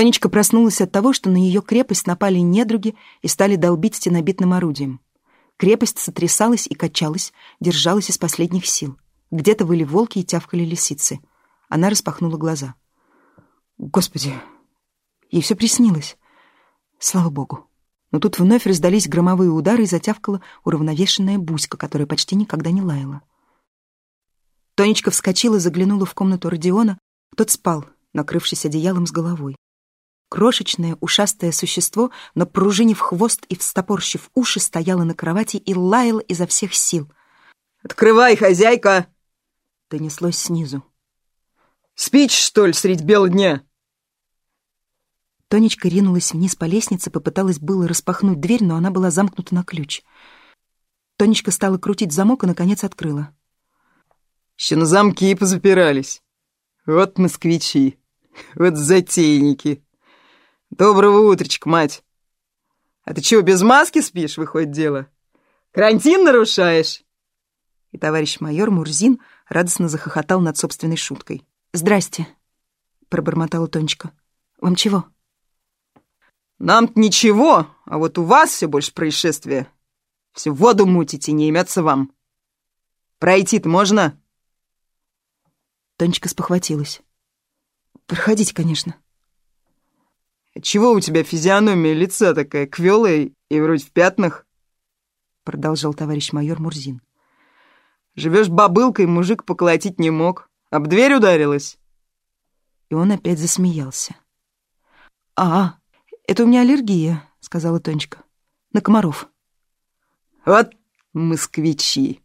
Тонечка проснулась от того, что на ее крепость напали недруги и стали долбить стенобитным орудием. Крепость сотрясалась и качалась, держалась из последних сил. Где-то выли волки и тявкали лисицы. Она распахнула глаза. Господи, ей все приснилось. Слава богу. Но тут вновь раздались громовые удары и затявкала уравновешенная буська, которая почти никогда не лаяла. Тонечка вскочила, заглянула в комнату Родиона. Тот спал, накрывшись одеялом с головой. Крошечное, ушастое существо, напружинив хвост и встопорщив уши, стояло на кровати и лаяло изо всех сил. «Открывай, хозяйка!» Донеслось снизу. «Спичь, что ли, средь бела дня?» Тонечка ринулась вниз по лестнице, попыталась было распахнуть дверь, но она была замкнута на ключ. Тонечка стала крутить замок и, наконец, открыла. «Еще на замки и позапирались. Вот москвичи, вот затейники!» «Доброго утречка, мать! А ты чего, без маски спишь, выходит дело? Карантин нарушаешь?» И товарищ майор Мурзин радостно захохотал над собственной шуткой. «Здрасте», — пробормотала Тонечка. «Вам чего?» «Нам-то ничего, а вот у вас все больше происшествия. Все воду мутите, не имется вам. Пройти-то можно?» Тонечка спохватилась. «Проходите, конечно». «Чего у тебя физиономия лица такая квелая и вроде в пятнах?» Продолжал товарищ майор Мурзин. «Живешь бабылкой, мужик поколотить не мог. Об дверь ударилась?» И он опять засмеялся. «А, это у меня аллергия», — сказала Тонечка. «На комаров». «Вот москвичи!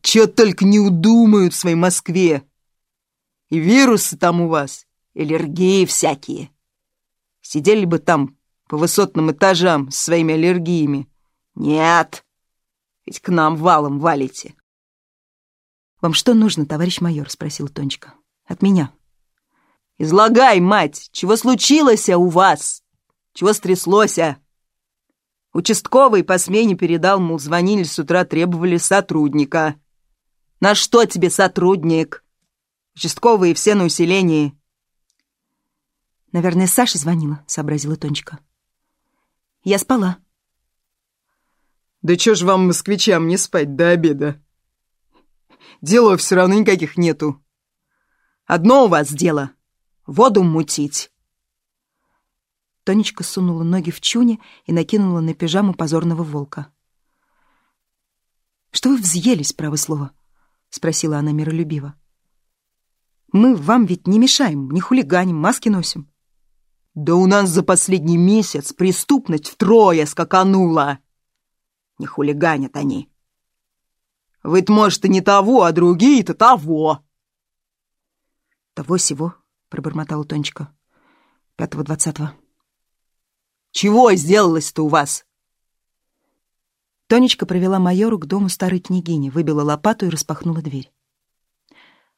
Чё только не удумают в своей Москве! И вирусы там у вас, аллергии всякие!» Сидели бы там по высотным этажам с своими аллергиями. Нет, ведь к нам валом валите. «Вам что нужно, товарищ майор?» — спросил Тонечка. «От меня». «Излагай, мать, чего случилось у вас? Чего стряслось? -а? Участковый по смене передал, мол, звонили с утра, требовали сотрудника. На что тебе сотрудник? Участковые все на усилении. «Наверное, Саша звонила», — сообразила Тонечка. «Я спала». «Да чё ж вам, москвичам, не спать до обеда? Дела все равно никаких нету. Одно у вас дело — воду мутить». Тонечка сунула ноги в чуне и накинула на пижаму позорного волка. «Что вы взъелись, право слово?» — спросила она миролюбиво. «Мы вам ведь не мешаем, не хулиганим, маски носим». Да у нас за последний месяц преступность втрое скаканула. Не хулиганят они. Вы-то, может, и не того, а другие-то того. Того-сего, пробормотала Тонечка. Пятого-двадцатого. Чего сделалось-то у вас? Тонечка провела майору к дому старой княгини, выбила лопату и распахнула дверь.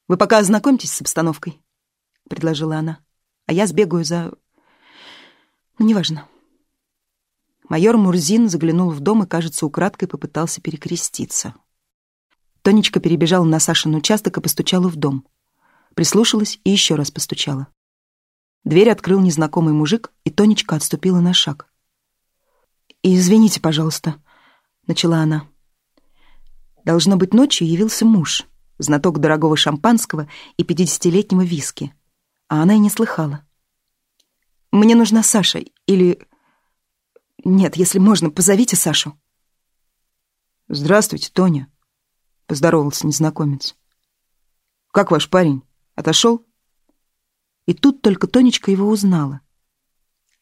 «Вы пока ознакомьтесь с обстановкой», — предложила она. «А я сбегаю за но неважно. Майор Мурзин заглянул в дом и, кажется, украдкой попытался перекреститься. Тонечка перебежала на Сашин участок и постучала в дом. Прислушалась и еще раз постучала. Дверь открыл незнакомый мужик, и Тонечка отступила на шаг. «Извините, пожалуйста», — начала она. Должно быть, ночью явился муж, знаток дорогого шампанского и пятидесятилетнего виски, а она и не слыхала. Мне нужна Саша. Или... Нет, если можно, позовите Сашу. «Здравствуйте, Тоня», — поздоровался незнакомец. «Как ваш парень? Отошел?» И тут только Тонечка его узнала.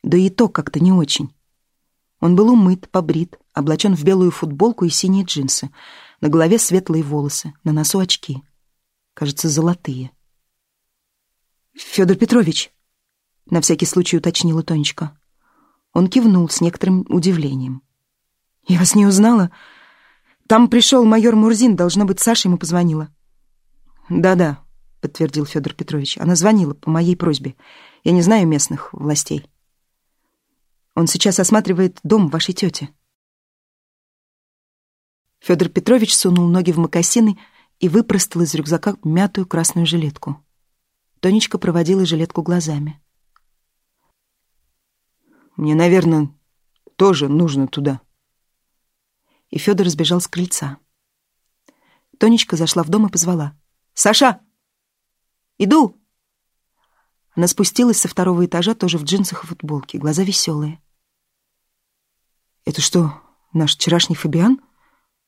Да и то как-то не очень. Он был умыт, побрит, облачен в белую футболку и синие джинсы. На голове светлые волосы, на носу очки. Кажется, золотые. «Федор Петрович», — на всякий случай уточнила Тонечка. Он кивнул с некоторым удивлением. «Я вас не узнала. Там пришел майор Мурзин, должно быть, Саша ему позвонила». «Да-да», — подтвердил Федор Петрович. «Она звонила по моей просьбе. Я не знаю местных властей. Он сейчас осматривает дом вашей тети». Федор Петрович сунул ноги в мокасины и выпростал из рюкзака мятую красную жилетку. Тонечка проводила жилетку глазами. «Мне, наверное, тоже нужно туда». И Федор сбежал с крыльца. Тонечка зашла в дом и позвала. «Саша! Иду!» Она спустилась со второго этажа, тоже в джинсах и футболке, глаза веселые. «Это что, наш вчерашний Фабиан?»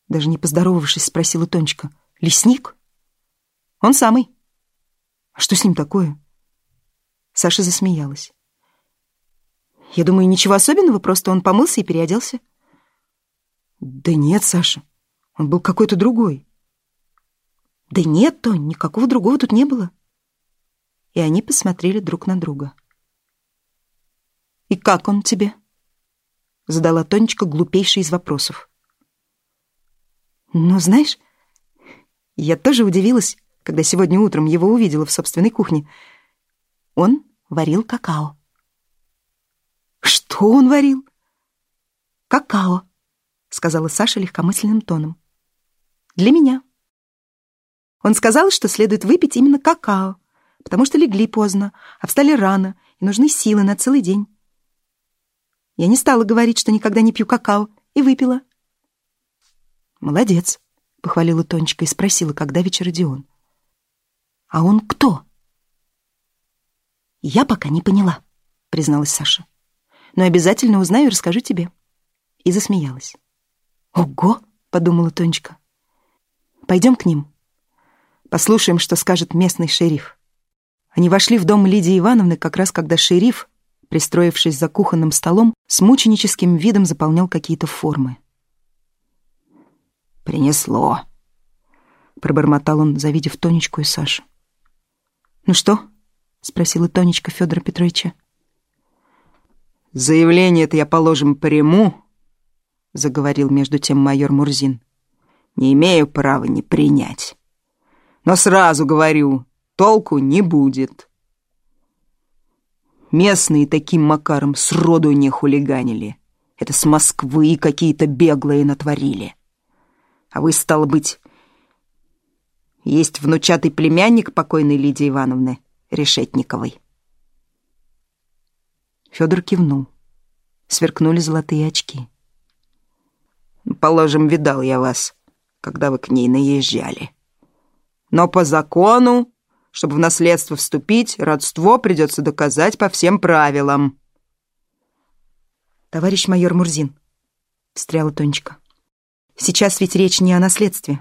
Даже не поздоровавшись, спросила Тонечка. «Лесник?» «Он самый». «А что с ним такое?» Саша засмеялась. «Я думаю, ничего особенного, просто он помылся и переоделся». «Да нет, Саша, он был какой-то другой». «Да нет, Тонь, никакого другого тут не было». И они посмотрели друг на друга. «И как он тебе?» Задала Тонечка глупейший из вопросов. «Ну, знаешь, я тоже удивилась, когда сегодня утром его увидела в собственной кухне. Он варил какао». «Что он варил?» «Какао», — сказала Саша легкомысленным тоном. «Для меня». Он сказал, что следует выпить именно какао, потому что легли поздно, а встали рано, и нужны силы на целый день. Я не стала говорить, что никогда не пью какао, и выпила. «Молодец», — похвалила Тонечка и спросила, когда вечер Родион. «А он кто?» «Я пока не поняла», — призналась Саша. «Но обязательно узнаю и расскажу тебе». И засмеялась. «Ого!» — подумала Тонечка. «Пойдем к ним. Послушаем, что скажет местный шериф». Они вошли в дом Лидии Ивановны как раз когда шериф, пристроившись за кухонным столом, с мученическим видом заполнял какие-то формы. «Принесло», — пробормотал он, завидев Тонечку и Сашу. «Ну что?» — спросила Тонечка Федора Петровича. «Заявление-то я, положим, приму», — заговорил между тем майор Мурзин. «Не имею права не принять. Но сразу говорю, толку не будет. Местные таким макаром сроду не хулиганили. Это с Москвы какие-то беглые натворили. А вы, стало быть, есть внучатый племянник покойной Лидии Ивановны Решетниковой. Федор кивнул. Сверкнули золотые очки. «Положим, видал я вас, когда вы к ней наезжали. Но по закону чтобы в наследство вступить, родство придется доказать по всем правилам. «Товарищ майор Мурзин», — встряла Тонечка, — «сейчас ведь речь не о наследстве.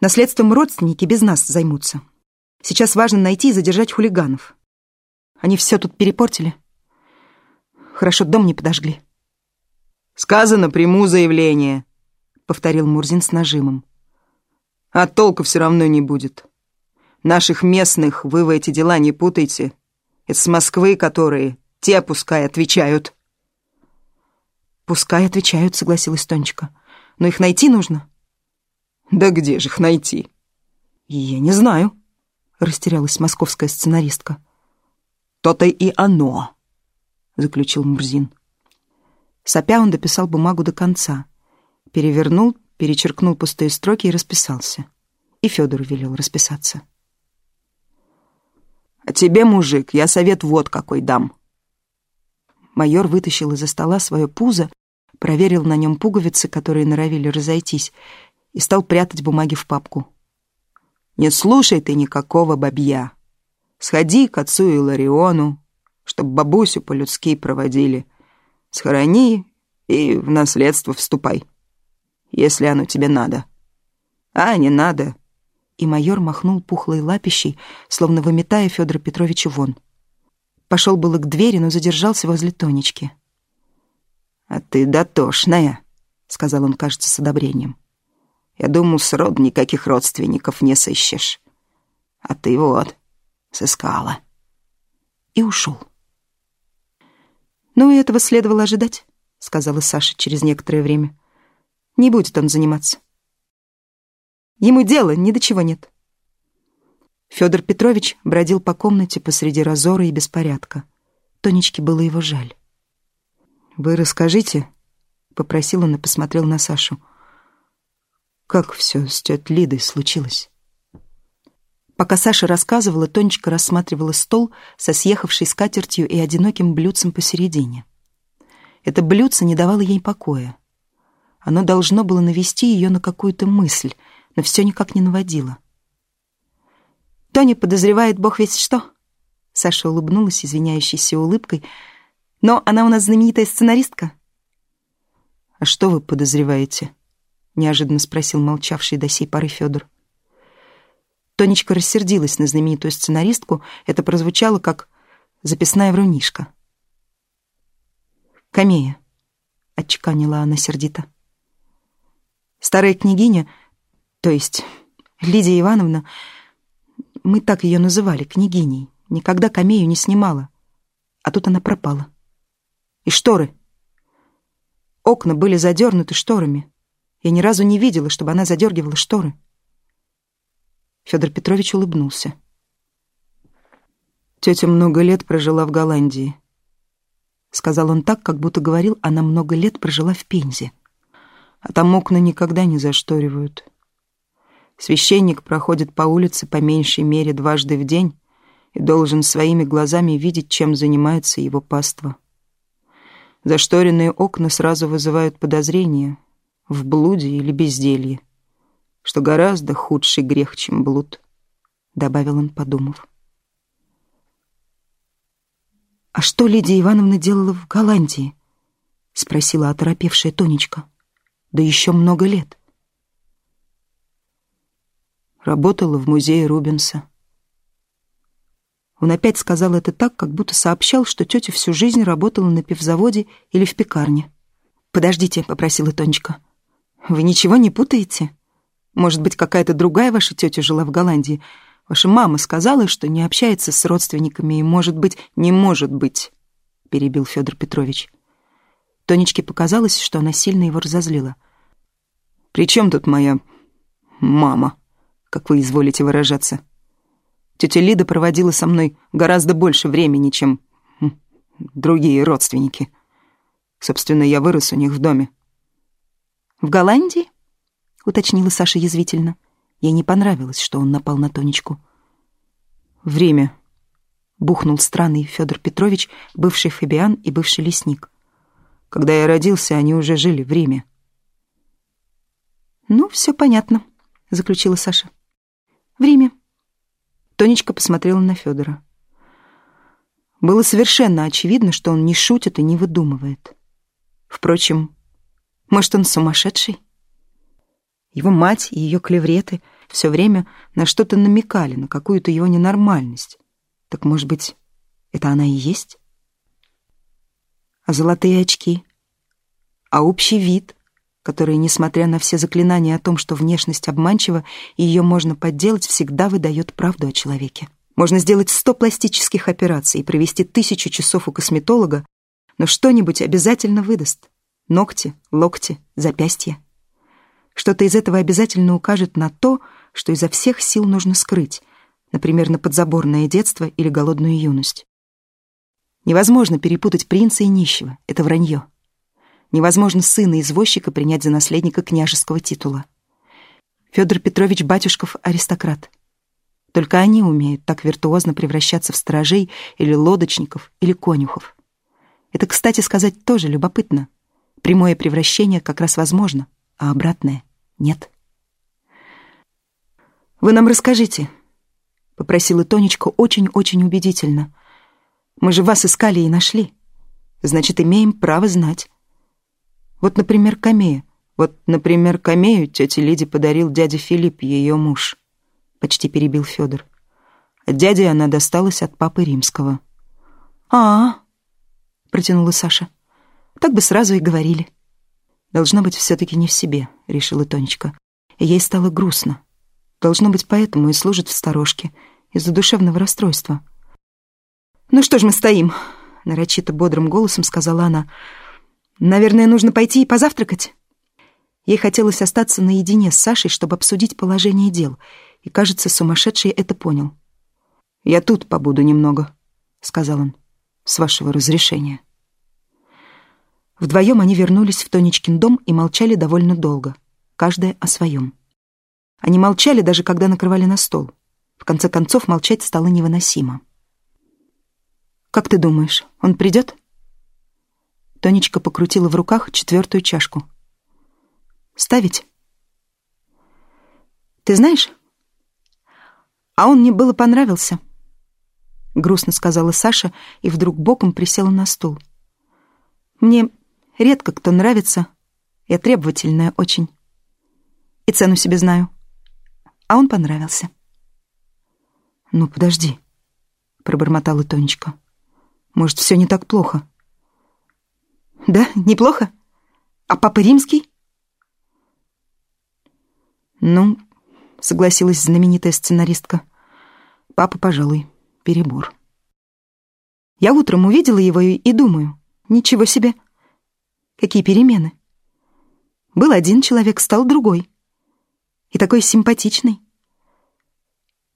Наследством родственники без нас займутся. Сейчас важно найти и задержать хулиганов. Они все тут перепортили. Хорошо, дом не подожгли». «Сказано, приму заявление», — повторил Мурзин с нажимом. «А толку все равно не будет». Наших местных вы в эти дела не путайте. Это с Москвы, которые те пускай отвечают». «Пускай отвечают», — согласилась Тонечка. «Но их найти нужно». «Да где же их найти?» «Я не знаю», — растерялась московская сценаристка. «То-то и оно», — заключил Мурзин. Сопя он дописал бумагу до конца. Перевернул, перечеркнул пустые строки и расписался. И Федору велел расписаться. А тебе, мужик, я совет вот какой дам. Майор вытащил из-за стола свое пузо, проверил на нем пуговицы, которые норовили разойтись, и стал прятать бумаги в папку. «Не слушай ты никакого бабья. Сходи к отцу Илариону, чтоб бабусю по-людски проводили. Схорони и в наследство вступай, если оно тебе надо. А не надо, и майор махнул пухлой лапищей, словно выметая Федора Петровича вон. Пошел было к двери, но задержался возле Тонечки. «А ты дотошная», — сказал он, кажется, с одобрением. «Я думал, сроду никаких родственников не сыщешь. А ты вот, сыскала». И ушел. «Ну, и этого следовало ожидать», — сказала Саша через некоторое время. «Не будет он заниматься». Ему дела ни до чего нет. Федор Петрович бродил по комнате посреди разора и беспорядка. Тонечке было его жаль. «Вы расскажите», — попросил он и посмотрел на Сашу. Как все с тетей Лидой случилось? Пока Саша рассказывала, Тонечка рассматривала стол со съехавшей скатертью и одиноким блюдцем посередине. Это блюдце не давало ей покоя. Оно должно было навести ее на какую-то мысль, но все никак не наводило. «Тоня подозревает бог весь что?» Саша улыбнулась извиняющейся улыбкой. «Но она у нас знаменитая сценаристка». «А что вы подозреваете?» — неожиданно спросил молчавший до сей поры Федор. Тонечка рассердилась на знаменитую сценаристку. Это прозвучало как записная врунишка. «Камея», — отчеканила она сердито. «Старая княгиня, то есть Лидия Ивановна, мы так ее называли, княгиней, никогда камею не снимала, а тут она пропала. И шторы. Окна были задернуты шторами. Я ни разу не видела, чтобы она задергивала шторы. Федор Петрович улыбнулся. Тетя много лет прожила в Голландии. Сказал он так, как будто говорил, она много лет прожила в Пензе. А там окна никогда не зашторивают. Священник проходит по улице по меньшей мере дважды в день и должен своими глазами видеть, чем занимается его паства. Зашторенные окна сразу вызывают подозрения в блуде или безделье, что гораздо худший грех, чем блуд, — добавил он, подумав. «А что Лидия Ивановна делала в Голландии?» — спросила оторопевшая Тонечка. «Да еще много лет». Работала в музее Рубенса. Он опять сказал это так, как будто сообщал, что тетя всю жизнь работала на пивзаводе или в пекарне. «Подождите», — попросила Тонечка. «Вы ничего не путаете? Может быть, какая-то другая ваша тетя жила в Голландии? Ваша мама сказала, что не общается с родственниками и, может быть, не может быть», — перебил Федор Петрович. Тонечке показалось, что она сильно его разозлила. «При чем тут моя мама?» Как вы изволите выражаться. Тетя Лида проводила со мной гораздо больше времени, чем хм, другие родственники. Собственно, я вырос у них в доме. «В Голландии?» — уточнила Саша язвительно. Ей не понравилось, что он напал на Тонечку. «Время», — бухнул странный Федор Петрович, бывший фабиан и бывший лесник. «Когда я родился, они уже жили в Риме». «Ну, все понятно», — заключила Саша. Время. Тонечка посмотрела на Федора. Было совершенно очевидно, что он не шутит и не выдумывает. Впрочем, может, он сумасшедший? Его мать и ее клевреты все время на что-то намекали, на какую-то его ненормальность. Так, может быть, это она и есть? А золотые очки? А общий вид? Который, несмотря на все заклинания о том, что внешность обманчива и ее можно подделать, всегда выдает правду о человеке. Можно сделать сто пластических операций и провести тысячу часов у косметолога, но что-нибудь обязательно выдаст. Ногти, локти, запястья. Что-то из этого обязательно укажет на то, что изо всех сил нужно скрыть, например, на подзаборное детство или голодную юность. Невозможно перепутать принца и нищего, это вранье. Невозможно сына извозчика принять за наследника княжеского титула. Федор Петрович Батюшков — аристократ. Только они умеют так виртуозно превращаться в сторожей или лодочников, или конюхов. Это, кстати сказать, тоже любопытно. Прямое превращение как раз возможно, а обратное — нет. «Вы нам расскажите», — попросила Тонечка очень-очень убедительно. «Мы же вас искали и нашли. Значит, имеем право знать». Вот, например, камея. Вот, например, камею тете Лиде подарил дядя Филипп, ее муж. Почти перебил Федор. От дяди она досталась от папы римского. а, -а, -а протянула Саша. «Так бы сразу и говорили». «Должно быть, все-таки не в себе», — решила Тонечка. И ей стало грустно. Должно быть, поэтому и служит в сторожке, из-за душевного расстройства. «Ну что ж мы стоим?» — нарочито бодрым голосом сказала она. Наверное, нужно пойти и позавтракать. Ей хотелось остаться наедине с Сашей, чтобы обсудить положение дел, и, кажется, сумасшедший это понял. «Я тут побуду немного», — сказал он, — «с вашего разрешения». Вдвоем они вернулись в Тонечкин дом и молчали довольно долго, каждая о своем. Они молчали, даже когда накрывали на стол. В конце концов, молчать стало невыносимо. «Как ты думаешь, он придет?» Тонечка покрутила в руках четвертую чашку. «Ставить?» «Ты знаешь, а он мне было понравился», — грустно сказала Саша и вдруг боком присела на стул. «Мне редко кто нравится, я требовательная очень. И цену себе знаю. А он понравился». «Ну, подожди», — пробормотала Тонечка. «Может, все не так плохо?» «Да, неплохо. А папа римский?» «Ну, — согласилась знаменитая сценаристка. «Папа, пожалуй, перебор». Я утром увидела его и думаю, ничего себе. Какие перемены. Был один человек, стал другой. И такой симпатичный.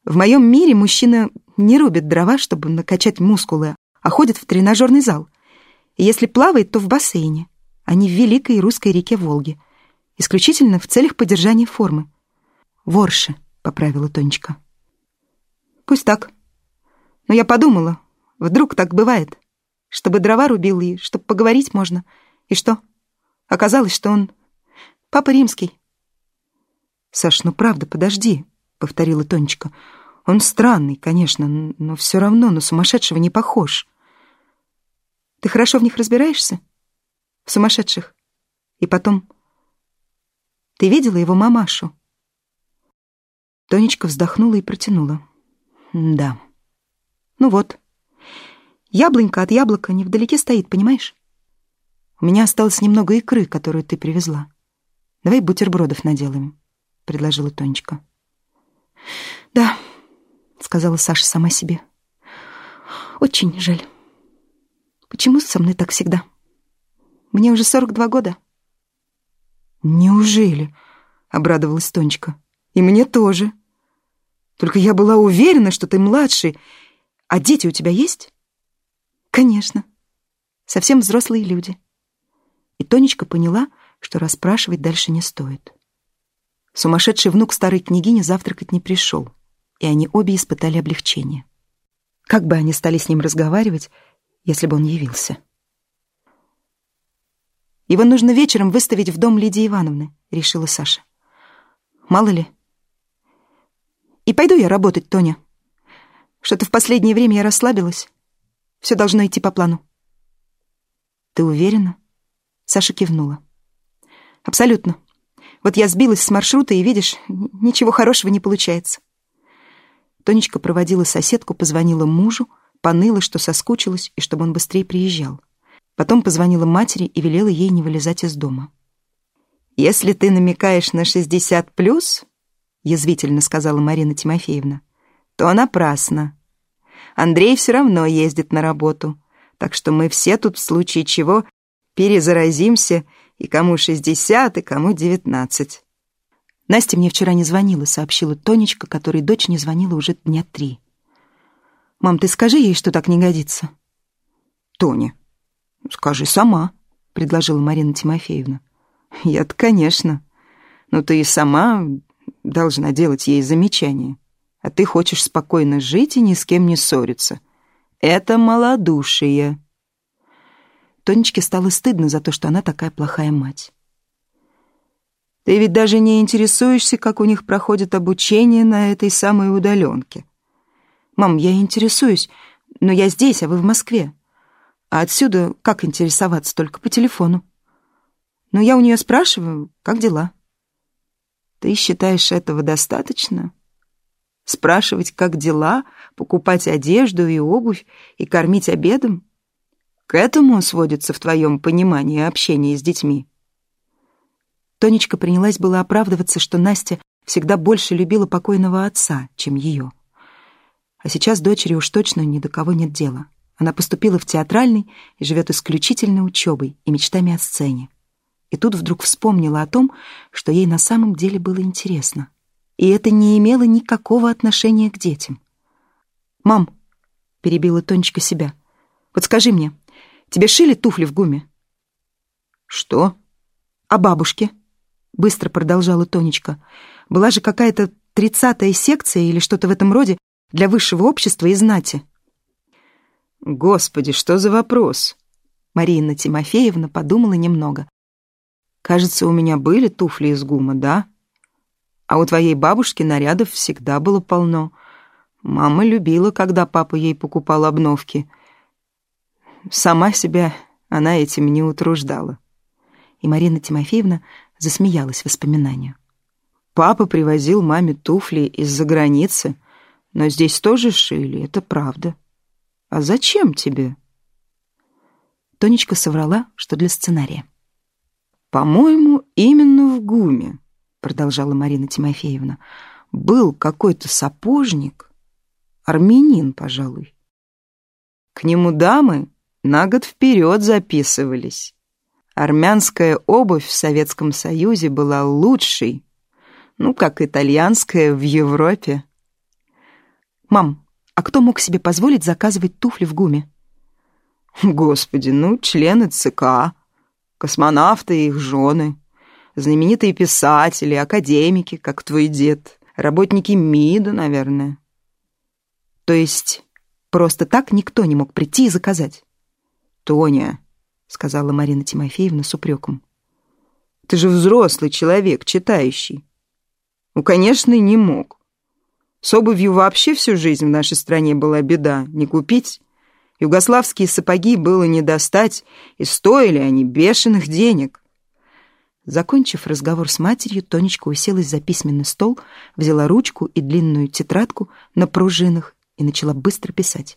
В моем мире мужчина не рубит дрова, чтобы накачать мускулы, а ходит в тренажерный зал. Если плавает, то в бассейне, а не в великой русской реке Волге. Исключительно в целях поддержания формы. «Ворши», — поправила Тонечка. «Пусть так. Но я подумала, вдруг так бывает, чтобы дрова рубил и чтобы поговорить можно. И что? Оказалось, что он папа римский». «Саш, ну правда, подожди», — повторила Тонечка. «Он странный, конечно, но все равно на сумасшедшего не похож». «Ты хорошо в них разбираешься? В сумасшедших? И потом...» «Ты видела его мамашу?» Тонечка вздохнула и протянула. «Да. Ну вот. Яблонька от яблока невдалеке стоит, понимаешь? У меня осталось немного икры, которую ты привезла. Давай бутербродов наделаем», — предложила Тонечка. «Да», — сказала Саша сама себе. «Очень жаль. Почему со мной так всегда? Мне уже сорок два года». «Неужели?» — обрадовалась Тонечка. «И мне тоже». Только я была уверена, что ты младший. А дети у тебя есть? Конечно. Совсем взрослые люди. И Тонечка поняла, что расспрашивать дальше не стоит. Сумасшедший внук старой княгини завтракать не пришел, и они обе испытали облегчение. Как бы они стали с ним разговаривать, если бы он явился? «Его нужно вечером выставить в дом Лидии Ивановны», — решила Саша. «Мало ли, и пойду я работать, Тоня. Что-то в последнее время я расслабилась. Все должно идти по плану. Ты уверена? Саша кивнула. Абсолютно. Вот я сбилась с маршрута, и, видишь, ничего хорошего не получается. Тонечка проводила соседку, позвонила мужу, поныла, что соскучилась, и чтобы он быстрее приезжал. Потом позвонила матери и велела ей не вылезать из дома. «Если ты намекаешь на шестьдесят плюс, язвительно сказала Марина Тимофеевна, то напрасно. Андрей все равно ездит на работу, так что мы все тут в случае чего перезаразимся, и кому шестьдесят, и кому девятнадцать. Настя мне вчера не звонила, сообщила Тонечка, которой дочь не звонила уже дня три. «Мам, ты скажи ей, что так не годится». «Тоня, скажи сама», — предложила Марина Тимофеевна. «Я-то, конечно. Но ты и сама должна делать ей замечание. А ты хочешь спокойно жить и ни с кем не ссориться. Это малодушие. Тонечке стало стыдно за то, что она такая плохая мать. Ты ведь даже не интересуешься, как у них проходит обучение на этой самой удаленке. Мам, я интересуюсь, но я здесь, а вы в Москве. А отсюда как интересоваться только по телефону? Но я у нее спрашиваю, как дела? Ты считаешь этого достаточно? Спрашивать, как дела, покупать одежду и обувь и кормить обедом? К этому сводится в твоем понимании общение с детьми. Тонечка принялась было оправдываться, что Настя всегда больше любила покойного отца, чем ее. А сейчас дочери уж точно ни до кого нет дела. Она поступила в театральный и живет исключительно учебой и мечтами о сцене и тут вдруг вспомнила о том, что ей на самом деле было интересно. И это не имело никакого отношения к детям. «Мам», — перебила Тонечка себя, — «вот скажи мне, тебе шили туфли в гуме?» «Что?» «А бабушке?» быстро продолжала Тонечка. Была же какая-то тридцатая секция или что-то в этом роде для высшего общества и знати. Господи, что за вопрос? Марина Тимофеевна подумала немного. Кажется, у меня были туфли из гума, да? А у твоей бабушки нарядов всегда было полно. Мама любила, когда папа ей покупал обновки. Сама себя она этим не утруждала. И Марина Тимофеевна засмеялась воспоминанию. Папа привозил маме туфли из-за границы, но здесь тоже шили, это правда. А зачем тебе? Тонечка соврала, что для сценария. «По-моему, именно в ГУМе», — продолжала Марина Тимофеевна, «был какой-то сапожник, армянин, пожалуй. К нему дамы на год вперед записывались. Армянская обувь в Советском Союзе была лучшей, ну, как итальянская в Европе. «Мам, а кто мог себе позволить заказывать туфли в ГУМе?» «Господи, ну, члены ЦК», космонавты и их жены, знаменитые писатели, академики, как твой дед, работники МИДа, наверное. То есть просто так никто не мог прийти и заказать? Тоня, сказала Марина Тимофеевна с упреком. Ты же взрослый человек, читающий. Ну, конечно, не мог. С обувью вообще всю жизнь в нашей стране была беда. Не купить Югославские сапоги было не достать, и стоили они бешеных денег. Закончив разговор с матерью, Тонечка уселась за письменный стол, взяла ручку и длинную тетрадку на пружинах и начала быстро писать.